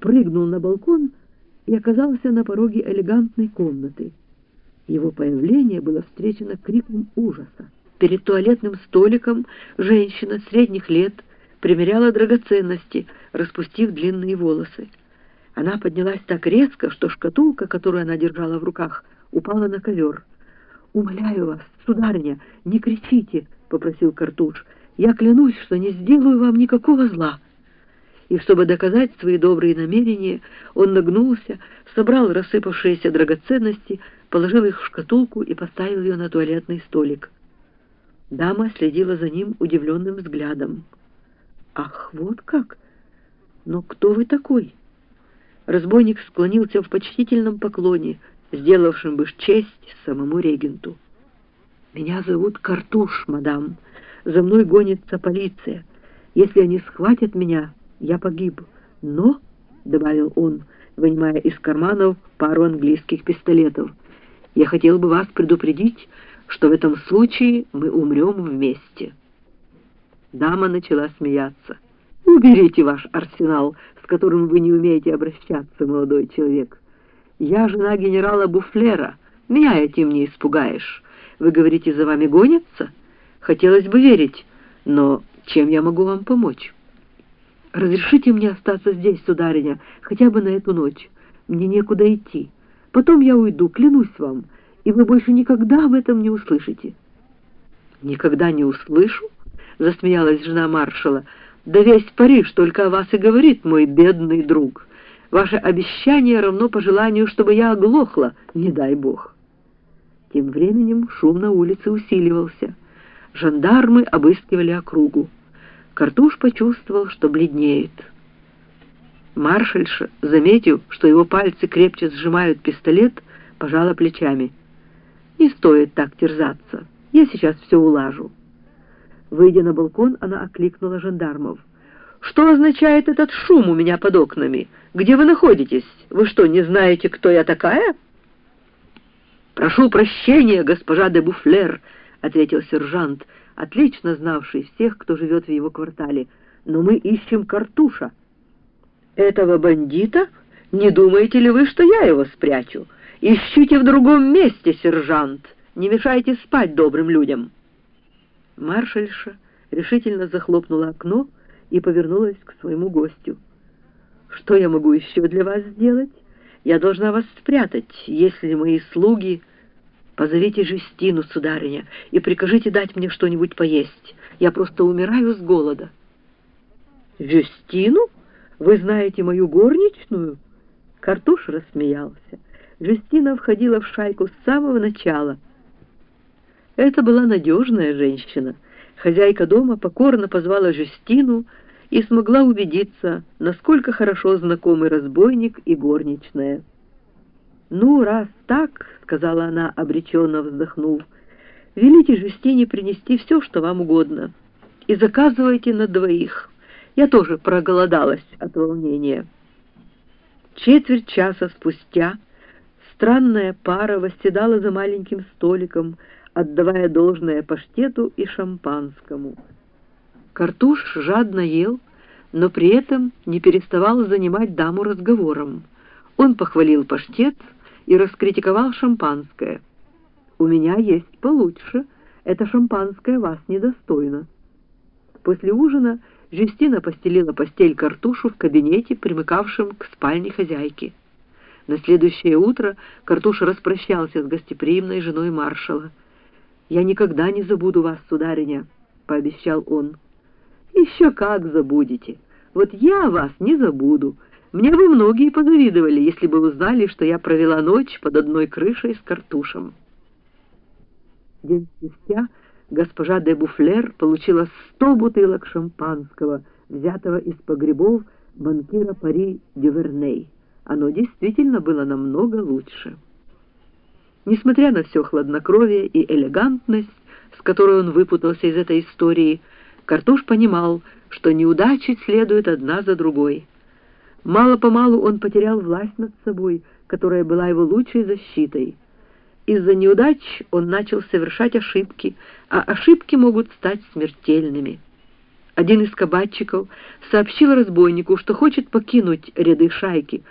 прыгнул на балкон и оказался на пороге элегантной комнаты. Его появление было встречено криком ужаса. Перед туалетным столиком женщина средних лет примеряла драгоценности, распустив длинные волосы. Она поднялась так резко, что шкатулка, которую она держала в руках, упала на ковер. «Умоляю вас, сударыня, не кричите!» — попросил Картуш. «Я клянусь, что не сделаю вам никакого зла!» И чтобы доказать свои добрые намерения, он нагнулся, собрал рассыпавшиеся драгоценности, положил их в шкатулку и поставил ее на туалетный столик. Дама следила за ним удивленным взглядом. «Ах, вот как! Но кто вы такой?» Разбойник склонился в почтительном поклоне, сделавшим бы честь самому регенту. «Меня зовут Картуш, мадам. За мной гонится полиция. Если они схватят меня, я погиб. Но, — добавил он, вынимая из карманов пару английских пистолетов, — я хотел бы вас предупредить, что в этом случае мы умрем вместе. Дама начала смеяться. «Уберите ваш арсенал, с которым вы не умеете обращаться, молодой человек. Я жена генерала Буфлера, меня этим не испугаешь. Вы говорите, за вами гонятся? Хотелось бы верить, но чем я могу вам помочь?» «Разрешите мне остаться здесь, сударыня, хотя бы на эту ночь. Мне некуда идти. Потом я уйду, клянусь вам, и вы больше никогда об этом не услышите». «Никогда не услышу?» — засмеялась жена маршала. «Да весь Париж только о вас и говорит, мой бедный друг. Ваше обещание равно пожеланию, чтобы я оглохла, не дай бог». Тем временем шум на улице усиливался. Жандармы обыскивали округу. Картуш почувствовал, что бледнеет. Маршальша, заметив, что его пальцы крепче сжимают пистолет, пожала плечами. «Не стоит так терзаться. Я сейчас все улажу». Выйдя на балкон, она окликнула жандармов. «Что означает этот шум у меня под окнами? Где вы находитесь? Вы что, не знаете, кто я такая?» «Прошу прощения, госпожа де Буфлер», — ответил сержант, — отлично знавший всех, кто живет в его квартале, но мы ищем картуша. Этого бандита? Не думаете ли вы, что я его спрячу? Ищите в другом месте, сержант. Не мешайте спать добрым людям. Маршальша решительно захлопнула окно и повернулась к своему гостю. «Что я могу еще для вас сделать? Я должна вас спрятать, если мои слуги Позовите Жестину, сударыня, и прикажите дать мне что-нибудь поесть. Я просто умираю с голода». «Жестину? Вы знаете мою горничную?» Картуш рассмеялся. Жестина входила в шайку с самого начала. Это была надежная женщина. Хозяйка дома покорно позвала Жестину и смогла убедиться, насколько хорошо знакомы разбойник и горничная. «Ну, раз так», — сказала она, обреченно вздохнув, — «велите Жюстине принести все, что вам угодно, и заказывайте на двоих. Я тоже проголодалась от волнения». Четверть часа спустя странная пара восседала за маленьким столиком, отдавая должное паштету и шампанскому. Картуш жадно ел, но при этом не переставал занимать даму разговором. Он похвалил паштет, и раскритиковал шампанское. «У меня есть получше. Это шампанское вас недостойно». После ужина Жюстина постелила постель Картушу в кабинете, примыкавшем к спальне хозяйки. На следующее утро Картуш распрощался с гостеприимной женой маршала. «Я никогда не забуду вас, сударыня», — пообещал он. «Еще как забудете! Вот я вас не забуду!» Мне бы многие позавидовали, если бы узнали, что я провела ночь под одной крышей с картушем. День спустя госпожа де Буфлер получила сто бутылок шампанского, взятого из погребов банкира Пари Дюверней. Оно действительно было намного лучше. Несмотря на все хладнокровие и элегантность, с которой он выпутался из этой истории, Картуш понимал, что неудачи следуют одна за другой — Мало-помалу он потерял власть над собой, которая была его лучшей защитой. Из-за неудач он начал совершать ошибки, а ошибки могут стать смертельными. Один из кабачиков сообщил разбойнику, что хочет покинуть ряды шайки,